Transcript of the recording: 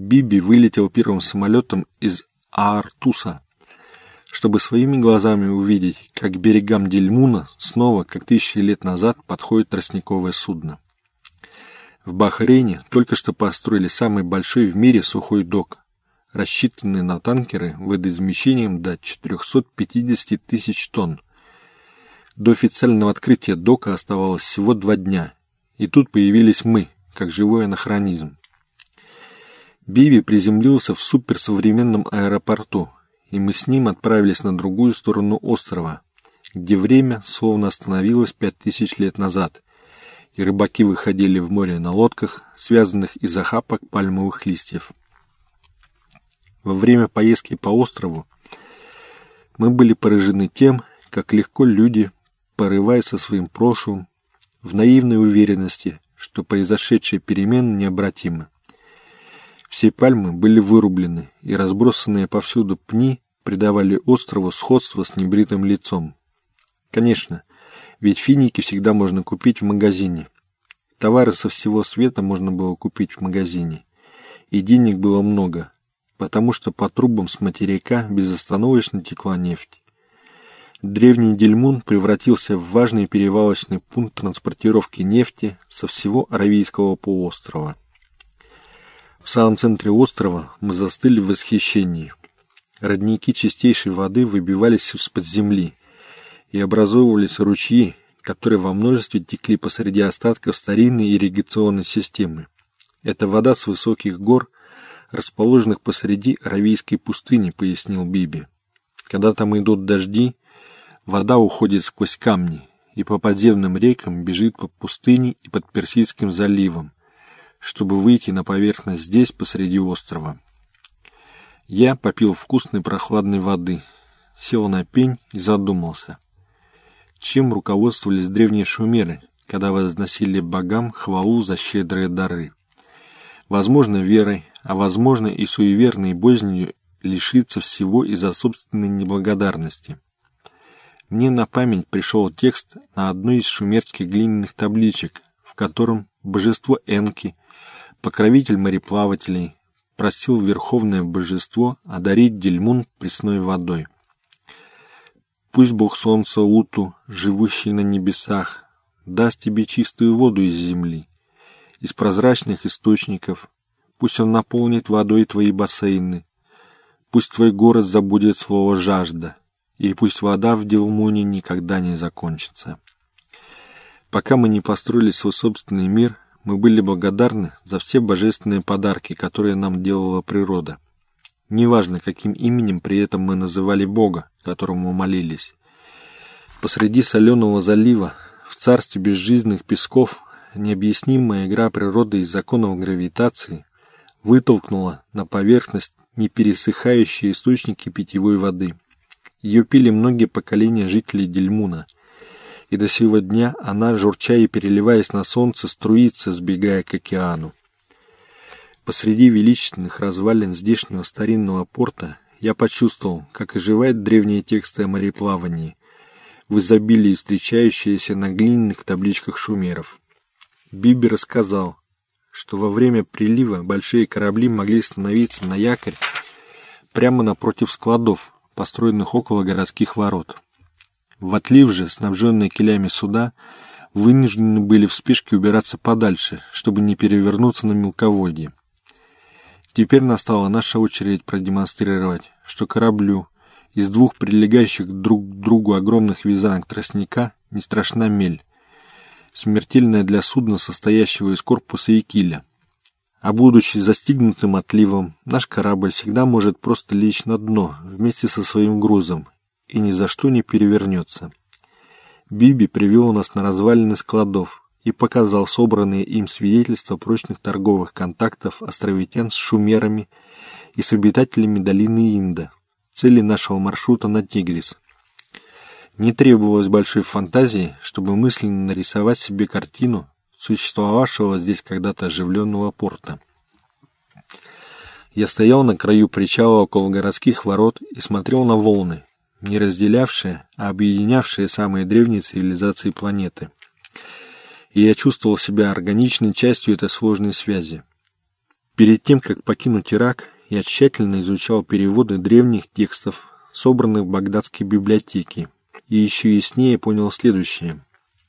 Биби вылетел первым самолетом из Аартуса, чтобы своими глазами увидеть, как к берегам Дельмуна снова, как тысячи лет назад, подходит тростниковое судно. В Бахрейне только что построили самый большой в мире сухой док, рассчитанный на танкеры водоизмещением до 450 тысяч тонн. До официального открытия дока оставалось всего два дня, и тут появились мы, как живой анахронизм. Биби приземлился в суперсовременном аэропорту, и мы с ним отправились на другую сторону острова, где время словно остановилось пять тысяч лет назад, и рыбаки выходили в море на лодках, связанных из охапок пальмовых листьев. Во время поездки по острову мы были поражены тем, как легко люди, порываясь со своим прошлым, в наивной уверенности, что произошедшие перемены необратимы. Все пальмы были вырублены, и разбросанные повсюду пни придавали острову сходство с небритым лицом. Конечно, ведь финики всегда можно купить в магазине. Товары со всего света можно было купить в магазине. И денег было много, потому что по трубам с материка безостановочно текла нефть. Древний Дельмун превратился в важный перевалочный пункт транспортировки нефти со всего Аравийского полуострова. В самом центре острова мы застыли в восхищении. Родники чистейшей воды выбивались из-под земли, и образовывались ручьи, которые во множестве текли посреди остатков старинной ирригационной системы. Это вода с высоких гор, расположенных посреди Аравийской пустыни, пояснил Биби. Когда там идут дожди, вода уходит сквозь камни и по подземным рекам бежит по пустыне и под Персидским заливом, чтобы выйти на поверхность здесь, посреди острова. Я попил вкусной прохладной воды, сел на пень и задумался. Чем руководствовались древние шумеры, когда возносили богам хвалу за щедрые дары? Возможно, верой, а возможно и суеверной бознью лишиться всего из-за собственной неблагодарности. Мне на память пришел текст на одной из шумерских глиняных табличек, в котором божество Энки покровитель мореплавателей, просил верховное божество одарить Дельмун пресной водой. Пусть бог солнца Уту, живущий на небесах, даст тебе чистую воду из земли, из прозрачных источников, пусть он наполнит водой твои бассейны, пусть твой город забудет слово «жажда», и пусть вода в Делмуне никогда не закончится. Пока мы не построили свой собственный мир — мы были благодарны за все божественные подарки, которые нам делала природа. Неважно, каким именем при этом мы называли Бога, которому молились. Посреди соленого залива, в царстве безжизненных песков, необъяснимая игра природы из законов гравитации вытолкнула на поверхность непересыхающие источники питьевой воды. Ее пили многие поколения жителей Дельмуна – и до сего дня она, журча и переливаясь на солнце, струится, сбегая к океану. Посреди величественных развалин здешнего старинного порта я почувствовал, как оживают древние тексты о мореплавании, в изобилии встречающиеся на глиняных табличках шумеров. Биби рассказал, что во время прилива большие корабли могли становиться на якорь прямо напротив складов, построенных около городских ворот. В отлив же, снабженные килями суда, вынуждены были в спешке убираться подальше, чтобы не перевернуться на мелководье. Теперь настала наша очередь продемонстрировать, что кораблю из двух прилегающих друг к другу огромных вязанок тростника не страшна мель, смертельная для судна, состоящего из корпуса и киля. А будучи застигнутым отливом, наш корабль всегда может просто лечь на дно вместе со своим грузом и ни за что не перевернется. Биби привел нас на развалины складов и показал собранные им свидетельства прочных торговых контактов островитян с шумерами и с обитателями долины Инда, цели нашего маршрута на Тигрис. Не требовалось большой фантазии, чтобы мысленно нарисовать себе картину существовавшего здесь когда-то оживленного порта. Я стоял на краю причала около городских ворот и смотрел на волны, не разделявшие, а объединявшие самые древние цивилизации планеты. И я чувствовал себя органичной частью этой сложной связи. Перед тем, как покинуть Ирак, я тщательно изучал переводы древних текстов, собранных в Багдадской библиотеке, и еще яснее понял следующее.